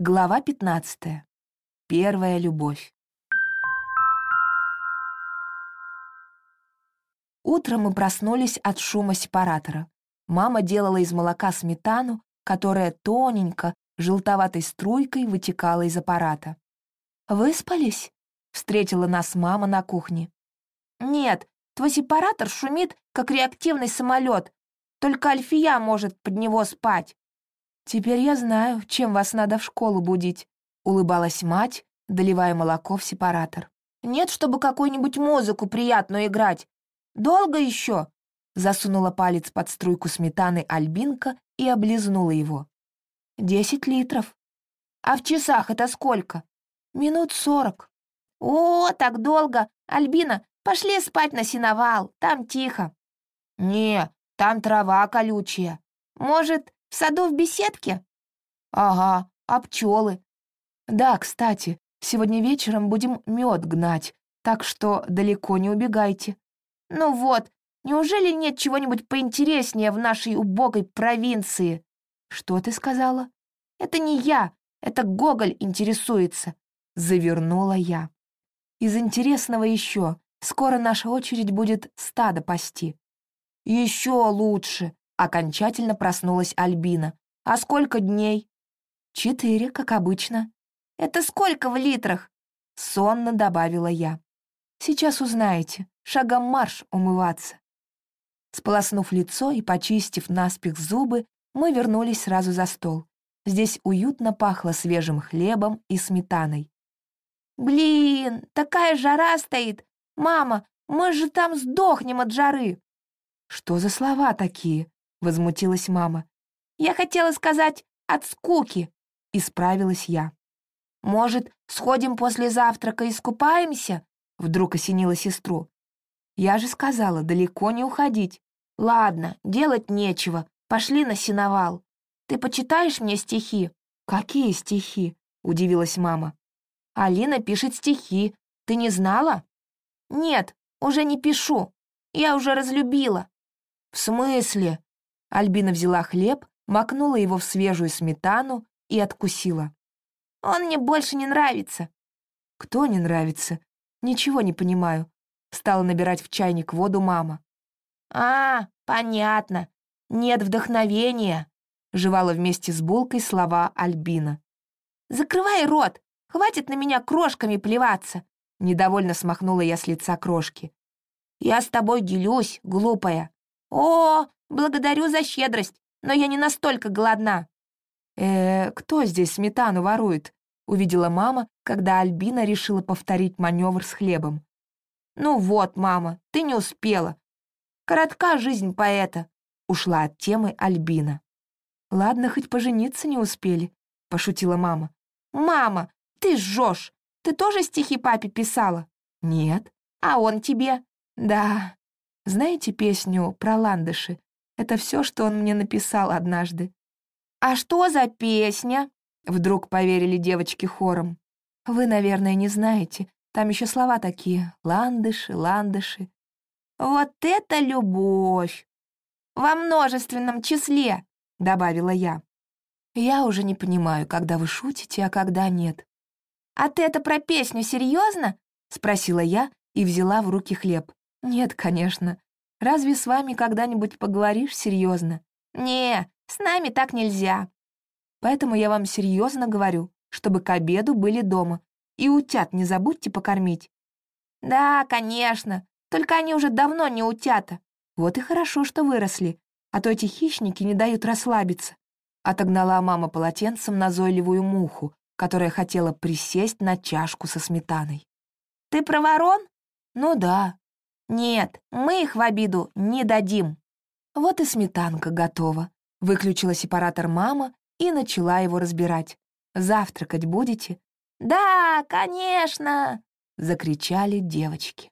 Глава 15. Первая любовь. Утром мы проснулись от шума сепаратора. Мама делала из молока сметану, которая тоненько, желтоватой струйкой вытекала из аппарата. «Выспались?» — встретила нас мама на кухне. «Нет, твой сепаратор шумит, как реактивный самолет. Только Альфия может под него спать». «Теперь я знаю, чем вас надо в школу будить», — улыбалась мать, доливая молоко в сепаратор. «Нет, чтобы какую-нибудь музыку приятную играть. Долго еще?» Засунула палец под струйку сметаны Альбинка и облизнула его. «Десять литров». «А в часах это сколько?» «Минут сорок». «О, так долго! Альбина, пошли спать на сеновал, там тихо». «Не, там трава колючая. Может, в саду в беседке? Ага, а пчелы? Да, кстати, сегодня вечером будем мед гнать, так что далеко не убегайте. Ну вот, неужели нет чего-нибудь поинтереснее в нашей убогой провинции? Что ты сказала? Это не я, это Гоголь интересуется. Завернула я. Из интересного еще, скоро наша очередь будет стадо пасти. Еще лучше, Окончательно проснулась Альбина. «А сколько дней?» «Четыре, как обычно». «Это сколько в литрах?» Сонно добавила я. «Сейчас узнаете. Шагом марш умываться». Сполоснув лицо и почистив наспех зубы, мы вернулись сразу за стол. Здесь уютно пахло свежим хлебом и сметаной. «Блин, такая жара стоит! Мама, мы же там сдохнем от жары!» «Что за слова такие?» — возмутилась мама. «Я хотела сказать от скуки», — исправилась я. «Может, сходим после завтрака и искупаемся?» — вдруг осенила сестру. «Я же сказала, далеко не уходить. Ладно, делать нечего, пошли на сеновал. Ты почитаешь мне стихи?» «Какие стихи?» — удивилась мама. «Алина пишет стихи. Ты не знала?» «Нет, уже не пишу. Я уже разлюбила». «В смысле?» Альбина взяла хлеб, макнула его в свежую сметану и откусила. «Он мне больше не нравится». «Кто не нравится? Ничего не понимаю». Стала набирать в чайник воду мама. «А, понятно. Нет вдохновения», — жевала вместе с булкой слова Альбина. «Закрывай рот! Хватит на меня крошками плеваться!» Недовольно смахнула я с лица крошки. «Я с тобой делюсь, глупая. О, «Благодарю за щедрость, но я не настолько голодна». «Э, кто здесь сметану ворует?» — увидела мама, когда Альбина решила повторить маневр с хлебом. «Ну вот, мама, ты не успела. Коротка жизнь поэта», — ушла от темы Альбина. «Ладно, хоть пожениться не успели», — пошутила мама. «Мама, ты жжешь. Ты тоже стихи папе писала?» «Нет». «А он тебе?» «Да». Знаете песню про ландыши? Это все, что он мне написал однажды. «А что за песня?» — вдруг поверили девочки хором. «Вы, наверное, не знаете. Там еще слова такие. Ландыши, ландыши». «Вот это любовь! Во множественном числе!» — добавила я. «Я уже не понимаю, когда вы шутите, а когда нет». «А ты это про песню серьезно? спросила я и взяла в руки хлеб. «Нет, конечно. Разве с вами когда-нибудь поговоришь серьезно? Не, с нами так нельзя. Поэтому я вам серьезно говорю, чтобы к обеду были дома. И утят не забудьте покормить. Да, конечно, только они уже давно не утята. Вот и хорошо, что выросли, а то эти хищники не дают расслабиться. Отогнала мама полотенцем назойливую муху, которая хотела присесть на чашку со сметаной. «Ты про ворон?» «Ну да, «Нет, мы их в обиду не дадим». Вот и сметанка готова. Выключила сепаратор мама и начала его разбирать. «Завтракать будете?» «Да, конечно!» — закричали девочки.